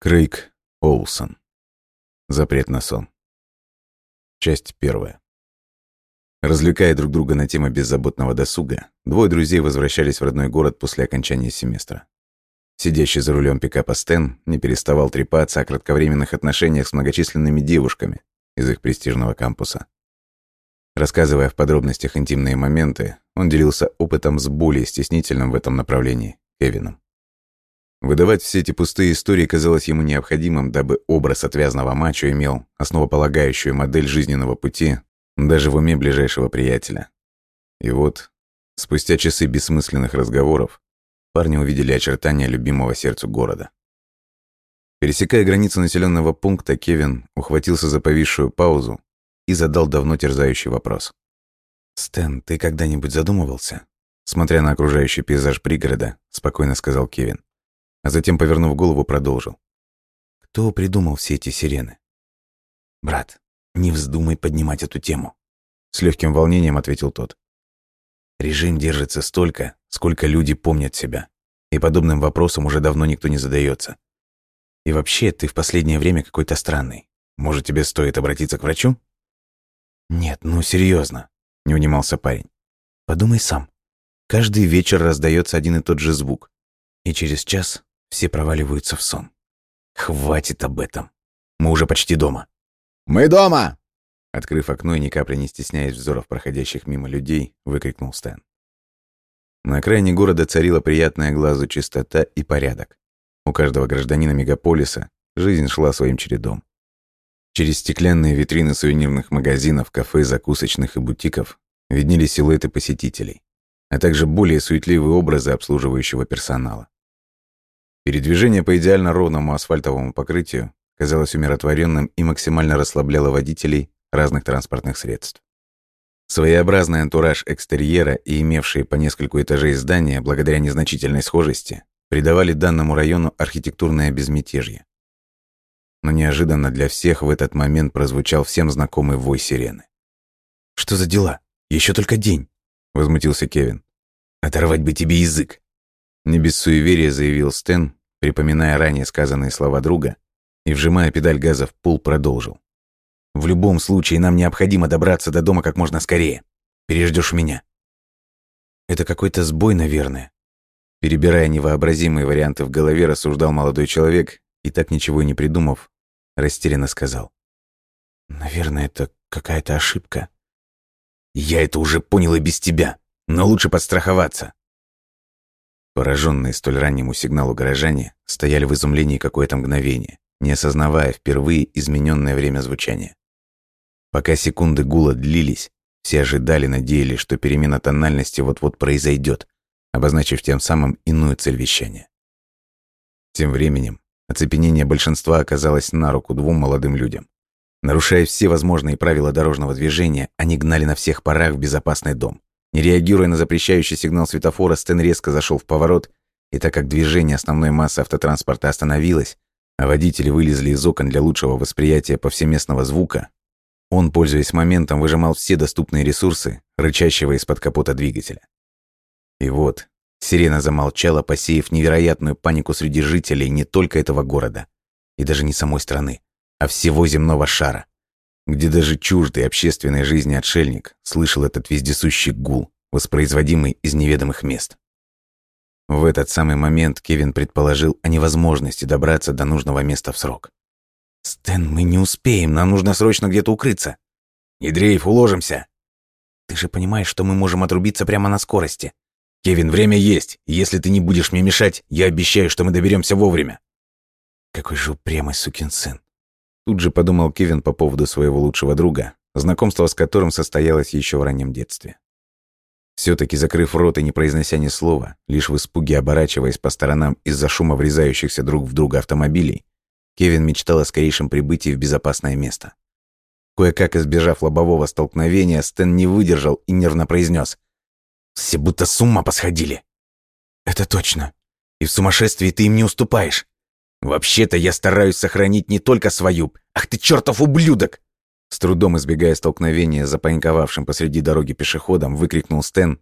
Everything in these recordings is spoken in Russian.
Крейг Олсон. Запрет на сон. Часть первая. Развлекая друг друга на тему беззаботного досуга, двое друзей возвращались в родной город после окончания семестра. Сидящий за рулем пикапа Стэн не переставал трепаться о кратковременных отношениях с многочисленными девушками из их престижного кампуса. Рассказывая в подробностях интимные моменты, он делился опытом с более стеснительным в этом направлении Кевином. Выдавать все эти пустые истории казалось ему необходимым, дабы образ отвязного мачо имел основополагающую модель жизненного пути даже в уме ближайшего приятеля. И вот, спустя часы бессмысленных разговоров, парни увидели очертания любимого сердцу города. Пересекая границу населенного пункта, Кевин ухватился за повисшую паузу и задал давно терзающий вопрос. «Стэн, ты когда-нибудь задумывался?» Смотря на окружающий пейзаж пригорода, спокойно сказал Кевин а затем, повернув голову, продолжил. «Кто придумал все эти сирены?» «Брат, не вздумай поднимать эту тему», — с легким волнением ответил тот. «Режим держится столько, сколько люди помнят себя, и подобным вопросом уже давно никто не задается. И вообще, ты в последнее время какой-то странный. Может, тебе стоит обратиться к врачу?» «Нет, ну серьезно, не унимался парень. «Подумай сам. Каждый вечер раздается один и тот же звук, и через час все проваливаются в сон. Хватит об этом. Мы уже почти дома. «Мы дома!» Открыв окно и ни капли не стесняясь взоров проходящих мимо людей, выкрикнул Стэн. На окраине города царила приятная глазу чистота и порядок. У каждого гражданина мегаполиса жизнь шла своим чередом. Через стеклянные витрины сувенирных магазинов, кафе, закусочных и бутиков виднелись силуэты посетителей, а также более суетливые образы обслуживающего персонала. Передвижение по идеально ровному асфальтовому покрытию казалось умиротворенным и максимально расслабляло водителей разных транспортных средств. Своеобразный антураж экстерьера и имевшие по нескольку этажей здания, благодаря незначительной схожести, придавали данному району архитектурное безмятежье. Но неожиданно для всех в этот момент прозвучал всем знакомый вой сирены. «Что за дела? Еще только день!» — возмутился Кевин. «Оторвать бы тебе язык!» Не без суеверия заявил Стэн, припоминая ранее сказанные слова друга, и, вжимая педаль газа в пол, продолжил. «В любом случае, нам необходимо добраться до дома как можно скорее. Переждешь меня». «Это какой-то сбой, наверное». Перебирая невообразимые варианты в голове, рассуждал молодой человек и, так ничего и не придумав, растерянно сказал. «Наверное, это какая-то ошибка». «Я это уже понял и без тебя, но лучше подстраховаться. Пораженные столь раннему сигналу горожане стояли в изумлении какое-то мгновение, не осознавая впервые измененное время звучания. Пока секунды гула длились, все ожидали, надеялись, что перемена тональности вот-вот произойдет, обозначив тем самым иную цель вещания. Тем временем оцепенение большинства оказалось на руку двум молодым людям. Нарушая все возможные правила дорожного движения, они гнали на всех парах в безопасный дом. Не реагируя на запрещающий сигнал светофора, Стэн резко зашел в поворот, и так как движение основной массы автотранспорта остановилось, а водители вылезли из окон для лучшего восприятия повсеместного звука, он, пользуясь моментом, выжимал все доступные ресурсы, рычащего из-под капота двигателя. И вот, сирена замолчала, посеяв невероятную панику среди жителей не только этого города, и даже не самой страны, а всего земного шара где даже чуждый общественной жизни отшельник слышал этот вездесущий гул, воспроизводимый из неведомых мест. В этот самый момент Кевин предположил о невозможности добраться до нужного места в срок. «Стэн, мы не успеем, нам нужно срочно где-то укрыться». «Не уложимся». «Ты же понимаешь, что мы можем отрубиться прямо на скорости». «Кевин, время есть. Если ты не будешь мне мешать, я обещаю, что мы доберемся вовремя». Какой же упрямый сукин сын. Тут же подумал Кевин по поводу своего лучшего друга, знакомство с которым состоялось еще в раннем детстве. Все-таки закрыв рот и не произнося ни слова, лишь в испуге оборачиваясь по сторонам из-за шума врезающихся друг в друга автомобилей, Кевин мечтал о скорейшем прибытии в безопасное место. Кое-как избежав лобового столкновения, Стэн не выдержал и нервно произнес: «Все будто с ума посходили». «Это точно. И в сумасшествии ты им не уступаешь. «Вообще-то я стараюсь сохранить не только свою. Ах ты чертов ублюдок!» С трудом избегая столкновения с запаниковавшим посреди дороги пешеходом, выкрикнул Стэн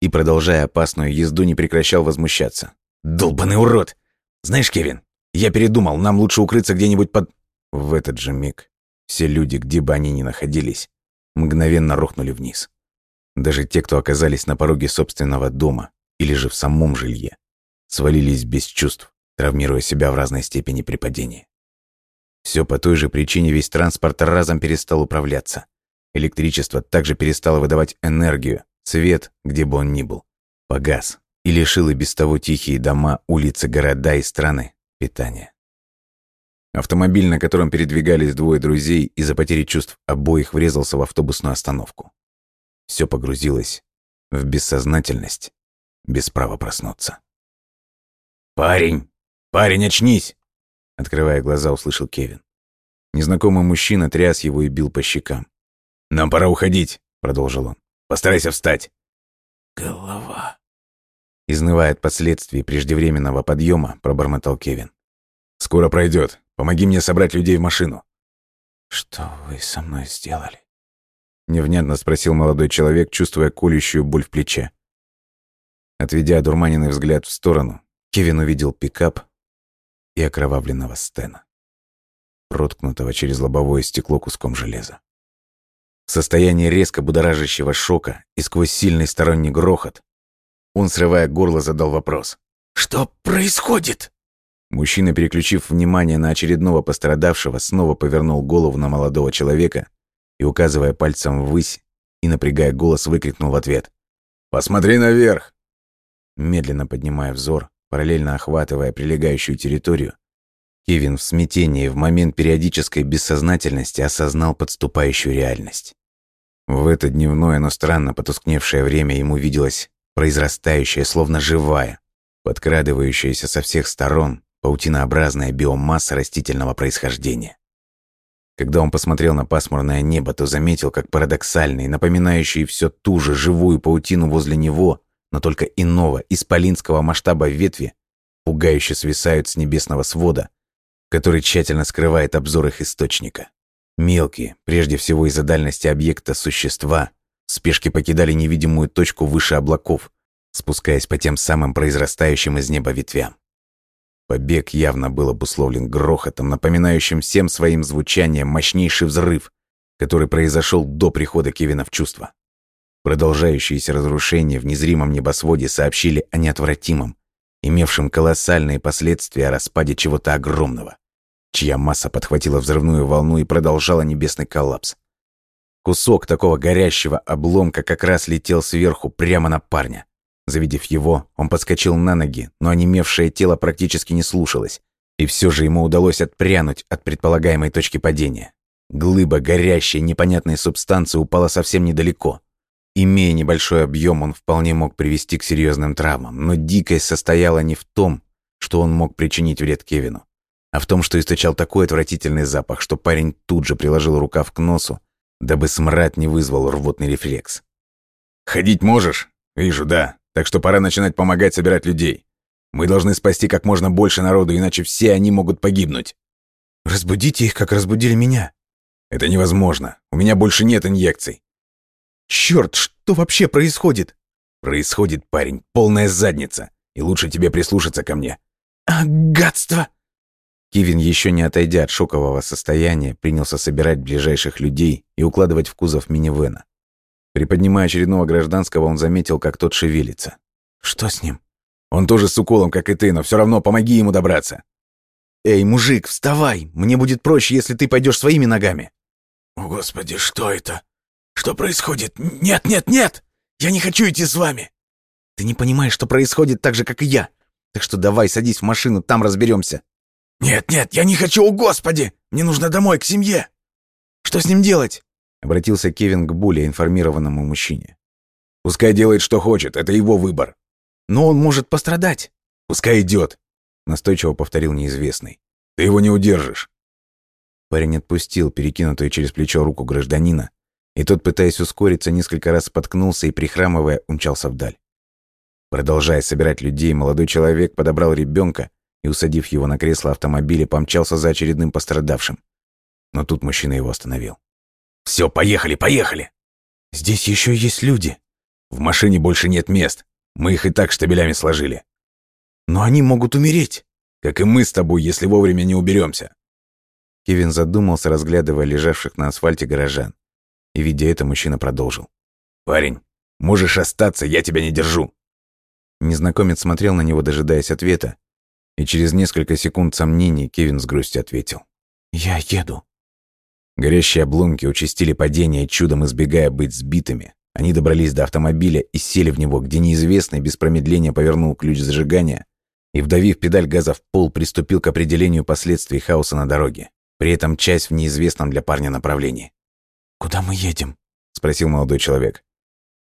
и, продолжая опасную езду, не прекращал возмущаться. «Долбанный урод! Знаешь, Кевин, Я передумал, нам лучше укрыться где-нибудь под...» В этот же миг все люди, где бы они ни находились, мгновенно рухнули вниз. Даже те, кто оказались на пороге собственного дома или же в самом жилье, свалились без чувств, травмируя себя в разной степени при падении. Все по той же причине весь транспорт разом перестал управляться. Электричество также перестало выдавать энергию, свет, где бы он ни был, погас и лишил и без того тихие дома, улицы, города и страны питания. Автомобиль, на котором передвигались двое друзей, из-за потери чувств обоих врезался в автобусную остановку. Все погрузилось в бессознательность, без права проснуться. «Парень! Парень, очнись!» Открывая глаза, услышал Кевин. Незнакомый мужчина тряс его и бил по щекам. «Нам пора уходить», — продолжил он. «Постарайся встать». «Голова», — изнывая от последствий преждевременного подъема, пробормотал Кевин. «Скоро пройдет. Помоги мне собрать людей в машину». «Что вы со мной сделали?» Невнятно спросил молодой человек, чувствуя колющую боль в плече. Отведя дурманенный взгляд в сторону, Кевин увидел пикап и окровавленного Стена, проткнутого через лобовое стекло куском железа. В состоянии резко будоражащего шока и сквозь сильный сторонний грохот, он, срывая горло, задал вопрос. «Что происходит?» Мужчина, переключив внимание на очередного пострадавшего, снова повернул голову на молодого человека и, указывая пальцем ввысь и напрягая голос, выкрикнул в ответ. «Посмотри наверх!» Медленно поднимая взор, параллельно охватывая прилегающую территорию, Кевин в смятении в момент периодической бессознательности осознал подступающую реальность. В это дневное, но странно потускневшее время ему виделось произрастающая, словно живая, подкрадывающаяся со всех сторон паутинообразная биомасса растительного происхождения. Когда он посмотрел на пасмурное небо, то заметил, как парадоксальные, напоминающие все ту же живую паутину возле него, но только иного, исполинского масштаба ветви, пугающе свисают с небесного свода, который тщательно скрывает обзор их источника. Мелкие, прежде всего из-за дальности объекта, существа в спешке покидали невидимую точку выше облаков, спускаясь по тем самым произрастающим из неба ветвям. Побег явно был обусловлен грохотом, напоминающим всем своим звучанием мощнейший взрыв, который произошел до прихода Кевина в чувство. Продолжающиеся разрушения в незримом небосводе сообщили о неотвратимом, имевшем колоссальные последствия распаде чего-то огромного чья масса подхватила взрывную волну и продолжала небесный коллапс. Кусок такого горящего обломка как раз летел сверху прямо на парня. Завидев его, он подскочил на ноги, но онемевшее тело практически не слушалось, и все же ему удалось отпрянуть от предполагаемой точки падения. Глыба горящей непонятной субстанции упала совсем недалеко. Имея небольшой объем, он вполне мог привести к серьезным травмам, но дикость состояла не в том, что он мог причинить вред Кевину а в том, что источал такой отвратительный запах, что парень тут же приложил рукав к носу, дабы смрад не вызвал рвотный рефлекс. «Ходить можешь?» «Вижу, да. Так что пора начинать помогать собирать людей. Мы должны спасти как можно больше народу, иначе все они могут погибнуть». «Разбудите их, как разбудили меня». «Это невозможно. У меня больше нет инъекций». «Чёрт, что вообще происходит?» «Происходит, парень, полная задница. И лучше тебе прислушаться ко мне». «А, гадство!» Кивин, еще не отойдя от шокового состояния, принялся собирать ближайших людей и укладывать в кузов минивэна. Приподнимая очередного гражданского, он заметил, как тот шевелится. «Что с ним?» «Он тоже с уколом, как и ты, но все равно помоги ему добраться». «Эй, мужик, вставай! Мне будет проще, если ты пойдешь своими ногами». «О, Господи, что это? Что происходит? Нет, нет, нет! Я не хочу идти с вами!» «Ты не понимаешь, что происходит так же, как и я. Так что давай садись в машину, там разберемся. «Нет, нет, я не хочу, о господи! Мне нужно домой, к семье!» «Что с ним делать?» — обратился Кевин к более информированному мужчине. «Пускай делает, что хочет, это его выбор». «Но он может пострадать». «Пускай идет», — настойчиво повторил неизвестный. «Ты его не удержишь». Парень отпустил перекинутую через плечо руку гражданина, и тот, пытаясь ускориться, несколько раз споткнулся и, прихрамывая, умчался вдаль. Продолжая собирать людей, молодой человек подобрал ребенка и, усадив его на кресло автомобиля, помчался за очередным пострадавшим. Но тут мужчина его остановил. «Все, поехали, поехали!» «Здесь еще есть люди!» «В машине больше нет мест. Мы их и так штабелями сложили». «Но они могут умереть!» Как и мы с тобой, если вовремя не уберемся. Кевин задумался, разглядывая лежавших на асфальте горожан. И, видя это, мужчина продолжил. «Парень, можешь остаться, я тебя не держу». Незнакомец смотрел на него, дожидаясь ответа, и через несколько секунд сомнений Кевин с грустью ответил. «Я еду». Горящие обломки участили падение, чудом избегая быть сбитыми. Они добрались до автомобиля и сели в него, где неизвестный без промедления повернул ключ зажигания и, вдавив педаль газа в пол, приступил к определению последствий хаоса на дороге. При этом часть в неизвестном для парня направлении. «Куда мы едем?» — спросил молодой человек.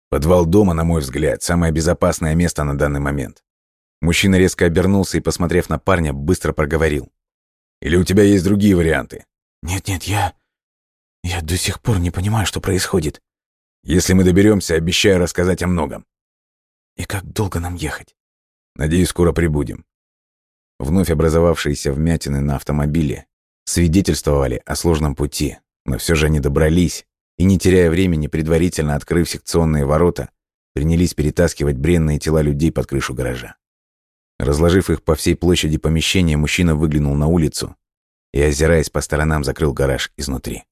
«Подвал дома, на мой взгляд, самое безопасное место на данный момент». Мужчина резко обернулся и, посмотрев на парня, быстро проговорил. «Или у тебя есть другие варианты?» «Нет-нет, я... я до сих пор не понимаю, что происходит». «Если мы доберемся, обещаю рассказать о многом». «И как долго нам ехать?» «Надеюсь, скоро прибудем». Вновь образовавшиеся вмятины на автомобиле свидетельствовали о сложном пути, но все же они добрались и, не теряя времени, предварительно открыв секционные ворота, принялись перетаскивать бренные тела людей под крышу гаража. Разложив их по всей площади помещения, мужчина выглянул на улицу и, озираясь по сторонам, закрыл гараж изнутри.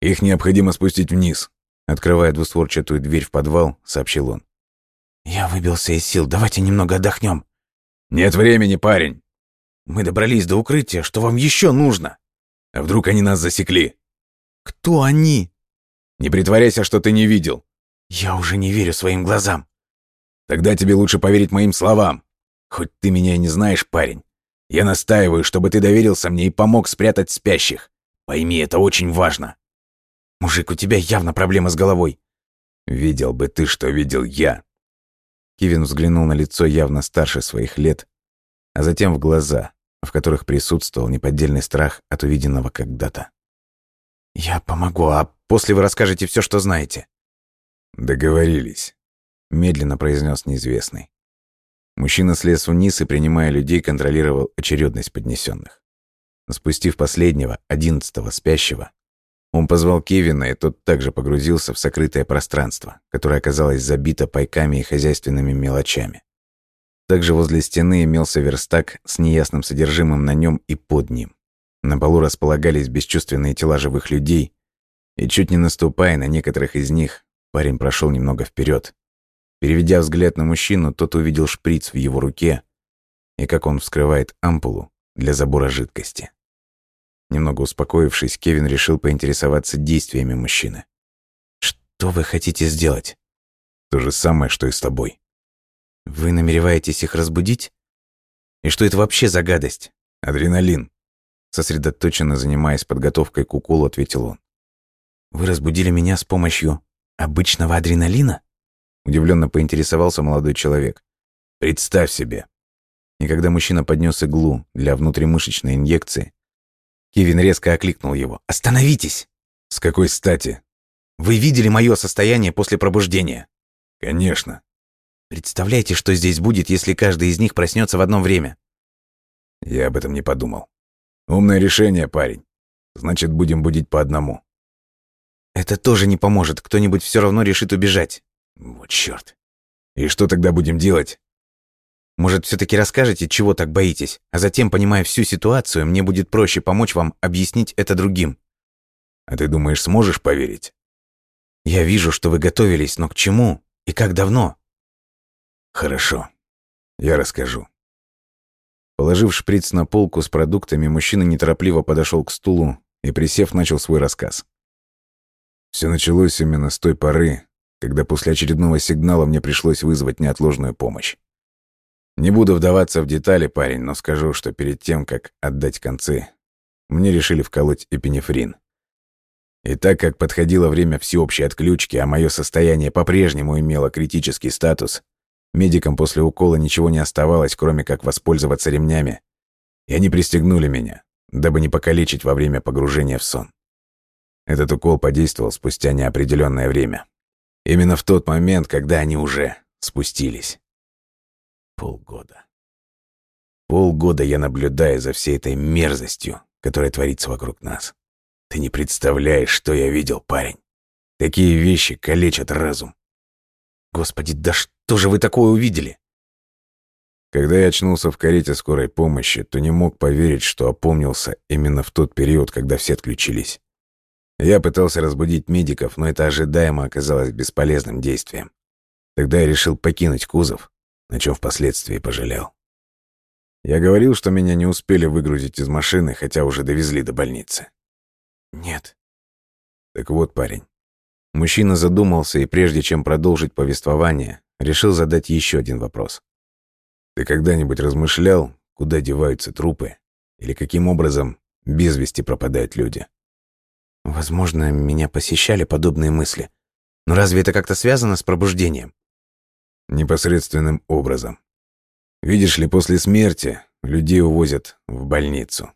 «Их необходимо спустить вниз», — открывая двустворчатую дверь в подвал, сообщил он. «Я выбился из сил, давайте немного отдохнем. «Нет времени, парень!» «Мы добрались до укрытия, что вам еще нужно?» «А вдруг они нас засекли?» «Кто они?» «Не притворяйся, что ты не видел». «Я уже не верю своим глазам». «Тогда тебе лучше поверить моим словам. Хоть ты меня и не знаешь, парень. Я настаиваю, чтобы ты доверился мне и помог спрятать спящих. Пойми, это очень важно. Мужик, у тебя явно проблема с головой. Видел бы ты, что видел я. Кивин взглянул на лицо явно старше своих лет, а затем в глаза, в которых присутствовал неподдельный страх от увиденного когда-то. «Я помогу, а после вы расскажете все, что знаете». «Договорились», — медленно произнес неизвестный. Мужчина слез вниз и, принимая людей, контролировал очередность поднесенных. Спустив последнего, одиннадцатого, спящего, он позвал Кевина, и тот также погрузился в сокрытое пространство, которое оказалось забито пайками и хозяйственными мелочами. Также возле стены имелся верстак с неясным содержимым на нем и под ним. На полу располагались бесчувственные тела живых людей, и чуть не наступая на некоторых из них, парень прошел немного вперед, Переведя взгляд на мужчину, тот увидел шприц в его руке и как он вскрывает ампулу для забора жидкости. Немного успокоившись, Кевин решил поинтересоваться действиями мужчины. «Что вы хотите сделать?» «То же самое, что и с тобой». «Вы намереваетесь их разбудить? И что это вообще за гадость?» «Адреналин», сосредоточенно занимаясь подготовкой к уколу, ответил он. «Вы разбудили меня с помощью обычного адреналина?» Удивленно поинтересовался молодой человек. «Представь себе!» И когда мужчина поднес иглу для внутримышечной инъекции, Кевин резко окликнул его. «Остановитесь!» «С какой стати?» «Вы видели мое состояние после пробуждения?» «Конечно». «Представляете, что здесь будет, если каждый из них проснется в одно время?» «Я об этом не подумал. Умное решение, парень. Значит, будем будить по одному». «Это тоже не поможет. Кто-нибудь все равно решит убежать». Вот черт. И что тогда будем делать? Может, все таки расскажете, чего так боитесь, а затем, понимая всю ситуацию, мне будет проще помочь вам объяснить это другим. А ты думаешь, сможешь поверить? Я вижу, что вы готовились, но к чему и как давно? Хорошо. Я расскажу. Положив шприц на полку с продуктами, мужчина неторопливо подошел к стулу и, присев, начал свой рассказ. Все началось именно с той поры, когда после очередного сигнала мне пришлось вызвать неотложную помощь. Не буду вдаваться в детали, парень, но скажу, что перед тем, как отдать концы, мне решили вколоть эпинефрин. И так как подходило время всеобщей отключки, а мое состояние по-прежнему имело критический статус, медикам после укола ничего не оставалось, кроме как воспользоваться ремнями. И они пристегнули меня, дабы не покалечить во время погружения в сон. Этот укол подействовал спустя неопределенное время. Именно в тот момент, когда они уже спустились. Полгода. Полгода я наблюдаю за всей этой мерзостью, которая творится вокруг нас. Ты не представляешь, что я видел, парень. Такие вещи калечат разум. Господи, да что же вы такое увидели? Когда я очнулся в карете скорой помощи, то не мог поверить, что опомнился именно в тот период, когда все отключились. Я пытался разбудить медиков, но это ожидаемо оказалось бесполезным действием. Тогда я решил покинуть кузов, на чем впоследствии пожалел. Я говорил, что меня не успели выгрузить из машины, хотя уже довезли до больницы. Нет. Так вот, парень. Мужчина задумался и прежде чем продолжить повествование, решил задать еще один вопрос. Ты когда-нибудь размышлял, куда деваются трупы? Или каким образом без вести пропадают люди? Возможно, меня посещали подобные мысли. Но разве это как-то связано с пробуждением? Непосредственным образом. Видишь ли, после смерти людей увозят в больницу.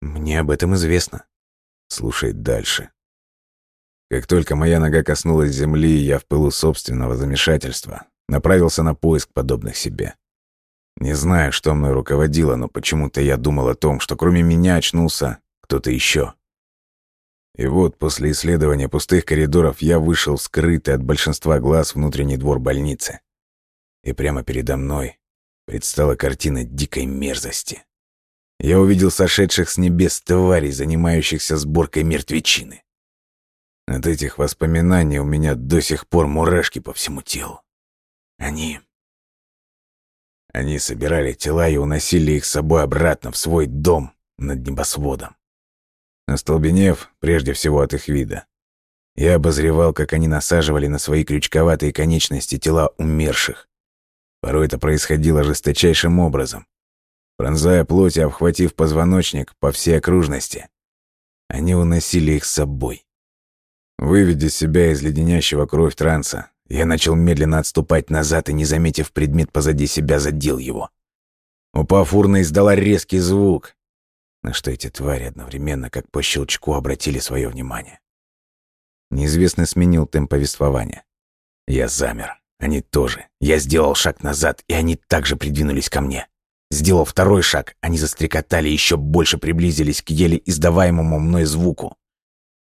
Мне об этом известно. Слушай дальше. Как только моя нога коснулась земли, я в пылу собственного замешательства направился на поиск подобных себе. Не знаю, что мной руководило, но почему-то я думал о том, что кроме меня очнулся кто-то еще. И вот после исследования пустых коридоров я вышел скрытый от большинства глаз внутренний двор больницы. И прямо передо мной предстала картина дикой мерзости. Я увидел сошедших с небес тварей, занимающихся сборкой мертвечины. От этих воспоминаний у меня до сих пор мурашки по всему телу. Они... Они собирали тела и уносили их с собой обратно в свой дом над небосводом. Остолбенев, прежде всего от их вида, я обозревал, как они насаживали на свои крючковатые конечности тела умерших. Порой это происходило жесточайшим образом. Пронзая плоть и обхватив позвоночник по всей окружности, они уносили их с собой. Выведя себя из леденящего кровь транса, я начал медленно отступать назад и, не заметив предмет позади себя, задел его. Упав, урна издала резкий звук, на что эти твари одновременно, как по щелчку, обратили свое внимание. Неизвестный сменил темп повествования. Я замер. Они тоже. Я сделал шаг назад, и они также придвинулись ко мне. Сделал второй шаг, они застрекотали и еще больше приблизились к еле издаваемому мной звуку.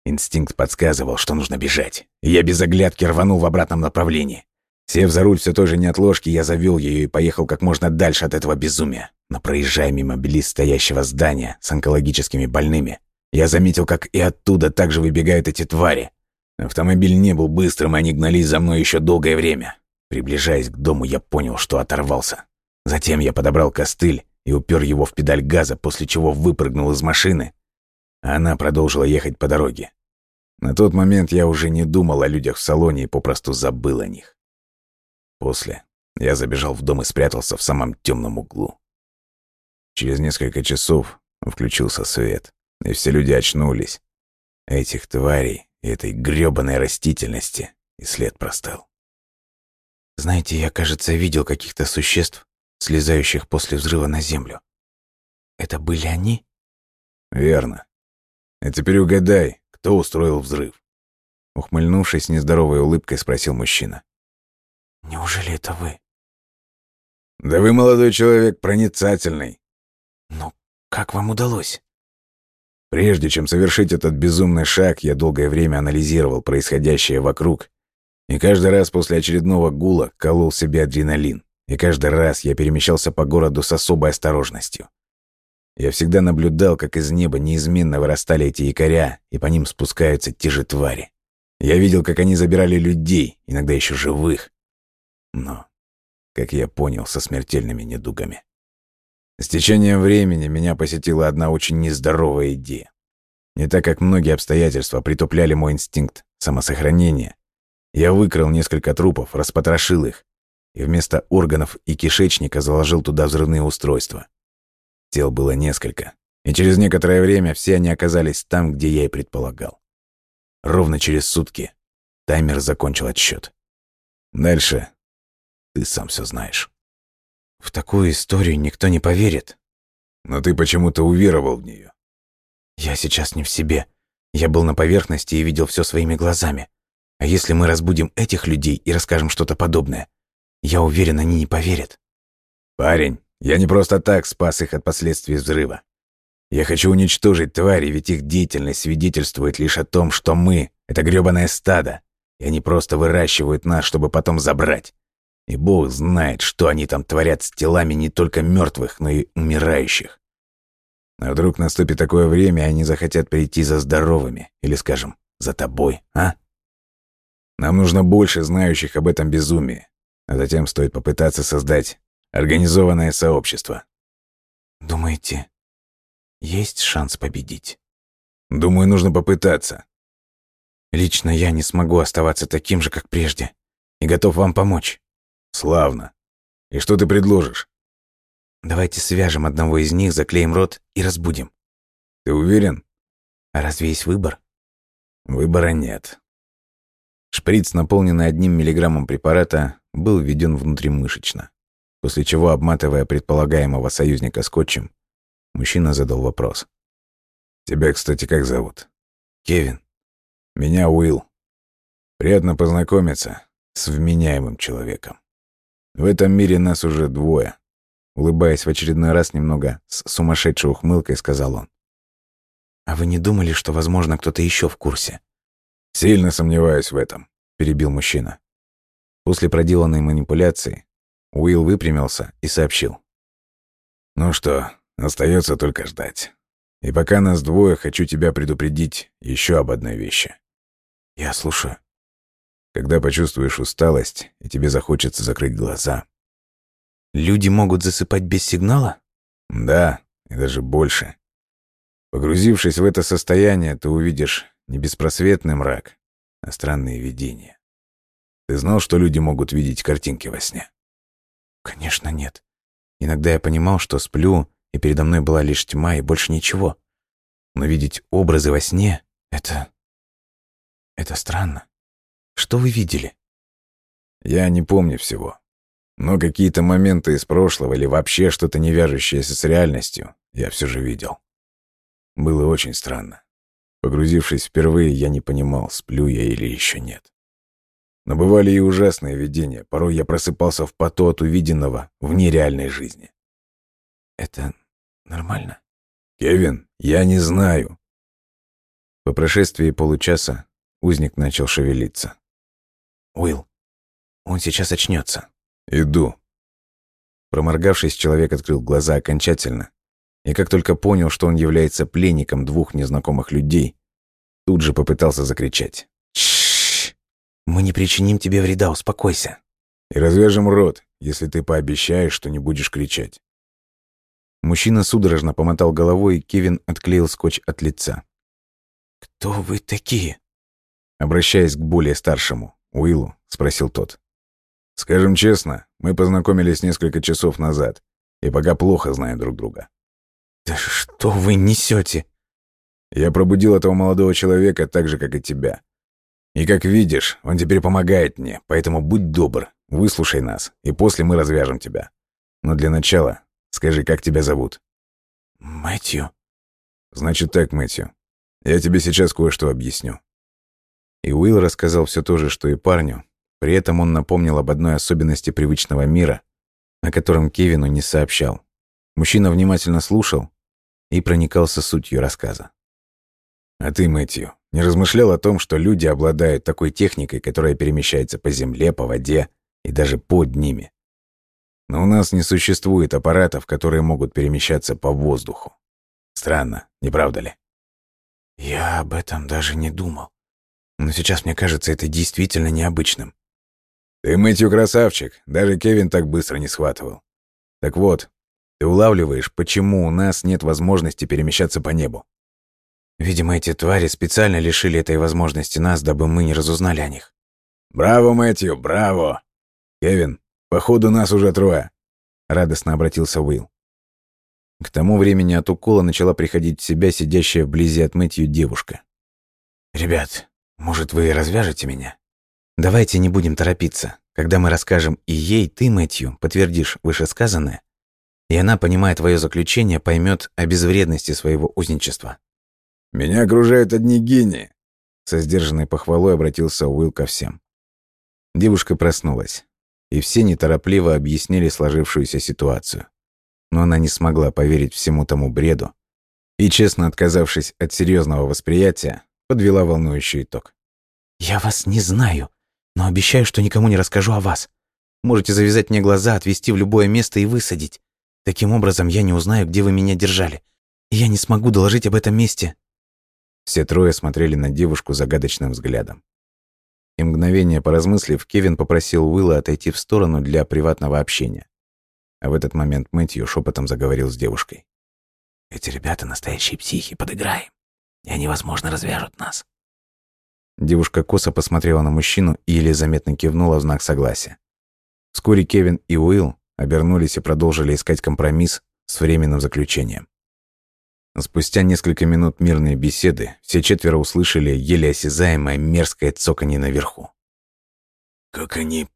Инстинкт подсказывал, что нужно бежать. я без оглядки рванул в обратном направлении. Сев за руль все той же неотложки, я завел ее и поехал как можно дальше от этого безумия. Но проезжая мимо белиз стоящего здания с онкологическими больными, я заметил, как и оттуда также выбегают эти твари. Автомобиль не был быстрым, и они гнались за мной еще долгое время. Приближаясь к дому, я понял, что оторвался. Затем я подобрал костыль и упер его в педаль газа, после чего выпрыгнул из машины. Она продолжила ехать по дороге. На тот момент я уже не думал о людях в салоне и попросту забыл о них. После я забежал в дом и спрятался в самом темном углу. Через несколько часов включился свет, и все люди очнулись. Этих тварей и этой грёбаной растительности и след простыл. Знаете, я, кажется, видел каких-то существ, слезающих после взрыва на землю. Это были они? Верно. А теперь угадай, кто устроил взрыв? Ухмыльнувшись нездоровой улыбкой, спросил мужчина. Неужели это вы? Да вы, молодой человек, проницательный. Но как вам удалось? Прежде чем совершить этот безумный шаг, я долгое время анализировал происходящее вокруг, и каждый раз после очередного гула колол себе адреналин, и каждый раз я перемещался по городу с особой осторожностью. Я всегда наблюдал, как из неба неизменно вырастали эти якоря, и по ним спускаются те же твари. Я видел, как они забирали людей, иногда еще живых. Но, как я понял, со смертельными недугами. С течением времени меня посетила одна очень нездоровая идея. Не так как многие обстоятельства притупляли мой инстинкт самосохранения, я выкрал несколько трупов, распотрошил их, и вместо органов и кишечника заложил туда взрывные устройства. Тел было несколько, и через некоторое время все они оказались там, где я и предполагал. Ровно через сутки таймер закончил отсчет. Дальше ты сам все знаешь. В такую историю никто не поверит. Но ты почему-то уверовал в нее. Я сейчас не в себе. Я был на поверхности и видел все своими глазами. А если мы разбудим этих людей и расскажем что-то подобное, я уверен, они не поверят. Парень, я не просто так спас их от последствий взрыва. Я хочу уничтожить твари, ведь их деятельность свидетельствует лишь о том, что мы — это грёбаное стадо, и они просто выращивают нас, чтобы потом забрать. И бог знает, что они там творят с телами не только мертвых, но и умирающих. А вдруг наступит такое время, и они захотят прийти за здоровыми, или, скажем, за тобой, а? Нам нужно больше знающих об этом безумии, а затем стоит попытаться создать организованное сообщество. Думаете, есть шанс победить? Думаю, нужно попытаться. Лично я не смогу оставаться таким же, как прежде, и готов вам помочь. Славно. И что ты предложишь? Давайте свяжем одного из них, заклеим рот и разбудим. Ты уверен? А разве есть выбор? Выбора нет. Шприц, наполненный одним миллиграммом препарата, был введен внутримышечно, после чего, обматывая предполагаемого союзника скотчем, мужчина задал вопрос. «Тебя, кстати, как зовут?» «Кевин». «Меня Уилл. Приятно познакомиться с вменяемым человеком. В этом мире нас уже двое». Улыбаясь в очередной раз немного с сумасшедшей ухмылкой, сказал он. «А вы не думали, что, возможно, кто-то еще в курсе?» «Сильно сомневаюсь в этом», — перебил мужчина. После проделанной манипуляции Уилл выпрямился и сообщил. «Ну что, остается только ждать. И пока нас двое, хочу тебя предупредить еще об одной вещи». «Я слушаю». «Когда почувствуешь усталость, и тебе захочется закрыть глаза». «Люди могут засыпать без сигнала?» «Да, и даже больше. Погрузившись в это состояние, ты увидишь не беспросветный мрак, а странные видения. Ты знал, что люди могут видеть картинки во сне? Конечно, нет. Иногда я понимал, что сплю, и передо мной была лишь тьма и больше ничего. Но видеть образы во сне — это... Это странно. Что вы видели? Я не помню всего. Но какие-то моменты из прошлого или вообще что-то не вяжущееся с реальностью я все же видел. Было очень странно. Погрузившись впервые, я не понимал, сплю я или еще нет. Но бывали и ужасные видения. Порой я просыпался в поту от увиденного в нереальной жизни. Это нормально? Кевин, я не знаю. По прошествии получаса узник начал шевелиться. Уилл, он сейчас очнется. Иду. Проморгавшись, человек открыл глаза окончательно и как только понял, что он является пленником двух незнакомых людей, тут же попытался закричать. «Тш! Мы не причиним тебе вреда, успокойся!» «И развяжем рот, если ты пообещаешь, что не будешь кричать». Мужчина судорожно помотал головой, и Кевин отклеил скотч от лица. «Кто вы такие?» Обращаясь к более старшему, Уиллу, спросил тот. «Скажем честно, мы познакомились несколько часов назад, и пока плохо знаем друг друга. «Да что вы несете? Я пробудил этого молодого человека так же, как и тебя. И как видишь, он теперь помогает мне, поэтому будь добр, выслушай нас, и после мы развяжем тебя. Но для начала скажи, как тебя зовут?» «Мэтью». «Значит так, Мэтью. Я тебе сейчас кое-что объясню». И Уилл рассказал все то же, что и парню. При этом он напомнил об одной особенности привычного мира, о котором Кевину не сообщал. Мужчина внимательно слушал, и проникался сутью рассказа. «А ты, Мэтью, не размышлял о том, что люди обладают такой техникой, которая перемещается по земле, по воде и даже под ними? Но у нас не существует аппаратов, которые могут перемещаться по воздуху. Странно, не правда ли?» «Я об этом даже не думал. Но сейчас мне кажется это действительно необычным». «Ты, Мэтью, красавчик. Даже Кевин так быстро не схватывал. Так вот, ты улавливаешь, почему у нас нет возможности перемещаться по небу? Видимо, эти твари специально лишили этой возможности нас, дабы мы не разузнали о них. Браво, Мэтью, браво! Кевин, походу нас уже трое. Радостно обратился Уилл. К тому времени от укола начала приходить в себя сидящая вблизи от Мэтью девушка. «Ребят, может, вы развяжете меня? Давайте не будем торопиться. Когда мы расскажем и ей, ты, Мэтью, подтвердишь вышесказанное, и она, понимая твое заключение, поймет о безвредности своего узничества. «Меня окружают одни гении!» Со сдержанной похвалой обратился Уилл ко всем. Девушка проснулась, и все неторопливо объяснили сложившуюся ситуацию. Но она не смогла поверить всему тому бреду и, честно отказавшись от серьезного восприятия, подвела волнующий итог. «Я вас не знаю, но обещаю, что никому не расскажу о вас. Можете завязать мне глаза, отвезти в любое место и высадить. Таким образом, я не узнаю, где вы меня держали. И я не смогу доложить об этом месте». Все трое смотрели на девушку загадочным взглядом. И мгновение поразмыслив, Кевин попросил Уилла отойти в сторону для приватного общения. А в этот момент Мэтью шепотом заговорил с девушкой. «Эти ребята настоящие психи, подыграем, и они, возможно, развяжут нас». Девушка косо посмотрела на мужчину и еле заметно кивнула в знак согласия. Вскоре Кевин и Уилл обернулись и продолжили искать компромисс с временным заключением. Спустя несколько минут мирной беседы все четверо услышали еле осязаемое мерзкое цоканье наверху. «Как они...»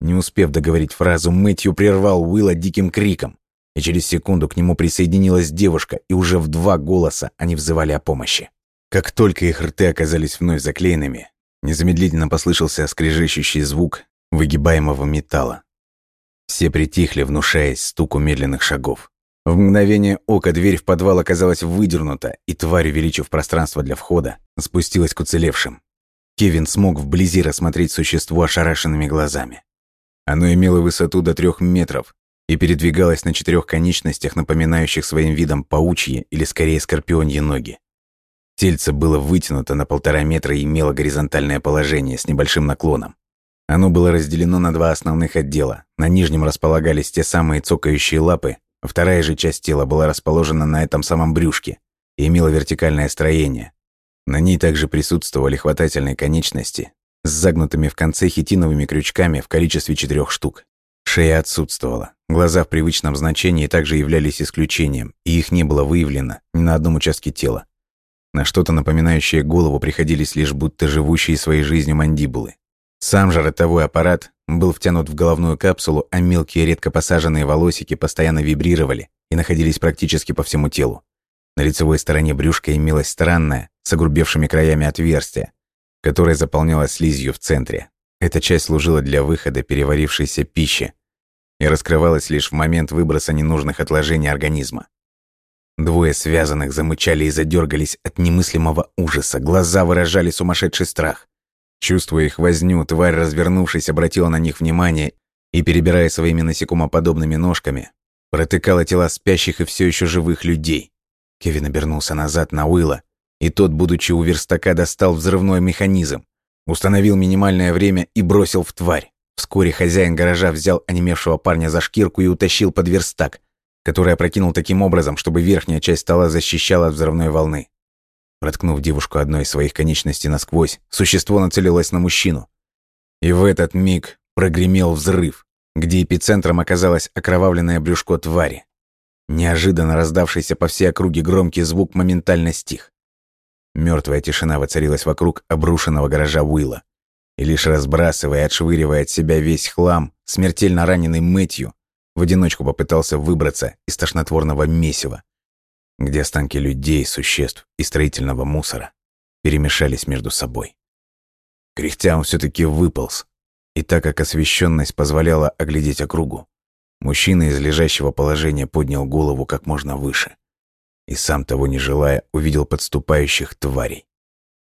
Не успев договорить фразу, Мэтью прервал Уилла диким криком, и через секунду к нему присоединилась девушка, и уже в два голоса они взывали о помощи. Как только их рты оказались вновь заклеенными, незамедлительно послышался скрежещущий звук выгибаемого металла. Все притихли, внушаясь стуку медленных шагов. В мгновение ока дверь в подвал оказалась выдернута, и тварь, увеличив пространство для входа, спустилась к уцелевшим. Кевин смог вблизи рассмотреть существо ошарашенными глазами. Оно имело высоту до трех метров и передвигалось на четырех конечностях, напоминающих своим видом паучьи или скорее скорпионьи ноги. Тельце было вытянуто на полтора метра и имело горизонтальное положение с небольшим наклоном. Оно было разделено на два основных отдела. На нижнем располагались те самые цокающие лапы, Вторая же часть тела была расположена на этом самом брюшке и имела вертикальное строение. На ней также присутствовали хватательные конечности с загнутыми в конце хитиновыми крючками в количестве четырех штук. Шея отсутствовала. Глаза в привычном значении также являлись исключением, и их не было выявлено ни на одном участке тела. На что-то напоминающее голову приходились лишь будто живущие своей жизнью мандибулы. Сам же ротовой аппарат был втянут в головную капсулу, а мелкие редко посаженные волосики постоянно вибрировали и находились практически по всему телу. На лицевой стороне брюшка имелось странное, с огрубевшими краями отверстие, которое заполнялось слизью в центре. Эта часть служила для выхода переварившейся пищи и раскрывалась лишь в момент выброса ненужных отложений организма. Двое связанных замычали и задергались от немыслимого ужаса, глаза выражали сумасшедший страх. Чувствуя их возню, тварь, развернувшись, обратила на них внимание и, перебирая своими насекомоподобными ножками, протыкала тела спящих и все еще живых людей. Кевин обернулся назад на Уилла, и тот, будучи у верстака, достал взрывной механизм, установил минимальное время и бросил в тварь. Вскоре хозяин гаража взял онемевшего парня за шкирку и утащил под верстак, который опрокинул таким образом, чтобы верхняя часть стола защищала от взрывной волны. Проткнув девушку одной из своих конечностей насквозь, существо нацелилось на мужчину. И в этот миг прогремел взрыв, где эпицентром оказалось окровавленное брюшко твари. Неожиданно раздавшийся по всей округе громкий звук моментально стих. Мертвая тишина воцарилась вокруг обрушенного гаража Уилла. И лишь разбрасывая и отшвыривая от себя весь хлам, смертельно раненый Мэтью в одиночку попытался выбраться из тошнотворного месива, где останки людей, существ и строительного мусора перемешались между собой. Кряхтя он все-таки выполз, и так как освещенность позволяла оглядеть округу, мужчина из лежащего положения поднял голову как можно выше и, сам того не желая, увидел подступающих тварей.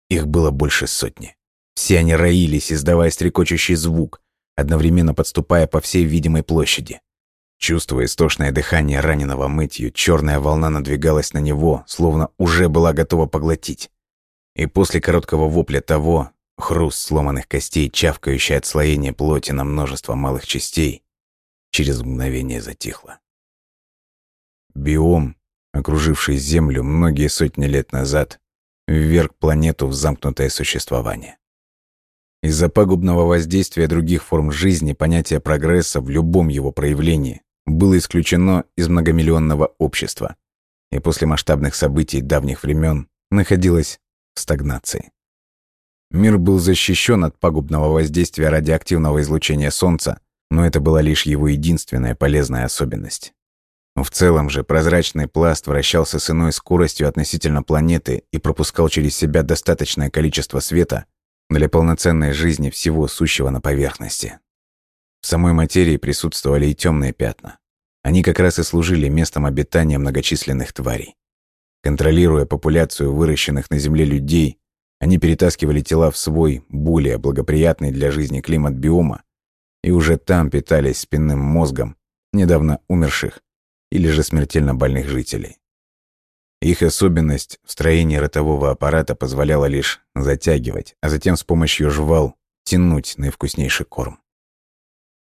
Их было больше сотни. Все они роились, издавая стрекочущий звук, одновременно подступая по всей видимой площади. Чувствуя истошное дыхание раненого мытью, черная волна надвигалась на него, словно уже была готова поглотить. И после короткого вопля того, хруст сломанных костей, чавкающее отслоение плоти на множество малых частей, через мгновение затихло. Биом, окруживший Землю многие сотни лет назад, вверг планету в замкнутое существование. Из-за пагубного воздействия других форм жизни понятие прогресса в любом его проявлении было исключено из многомиллионного общества и после масштабных событий давних времен находилось в стагнации. Мир был защищен от пагубного воздействия радиоактивного излучения Солнца, но это была лишь его единственная полезная особенность. В целом же прозрачный пласт вращался с иной скоростью относительно планеты и пропускал через себя достаточное количество света для полноценной жизни всего сущего на поверхности. В самой материи присутствовали и темные пятна. Они как раз и служили местом обитания многочисленных тварей. Контролируя популяцию выращенных на Земле людей, они перетаскивали тела в свой, более благоприятный для жизни климат биома и уже там питались спинным мозгом недавно умерших или же смертельно больных жителей. Их особенность в строении ротового аппарата позволяла лишь затягивать, а затем с помощью жвал тянуть наивкуснейший корм.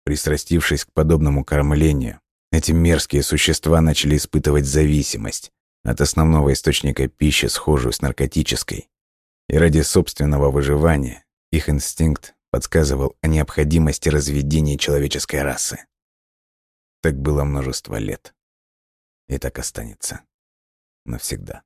Пристрастившись к подобному кормлению, эти мерзкие существа начали испытывать зависимость от основного источника пищи, схожую с наркотической. И ради собственного выживания их инстинкт подсказывал о необходимости разведения человеческой расы. Так было множество лет. И так останется навсегда.